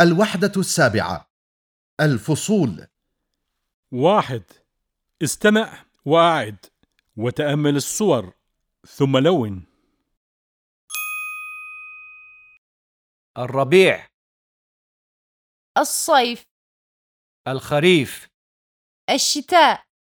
الوحدة السابعة. الفصول. واحد. استمع وأعد وتأمل الصور. ثم لون. الربيع. الصيف. الخريف. الشتاء.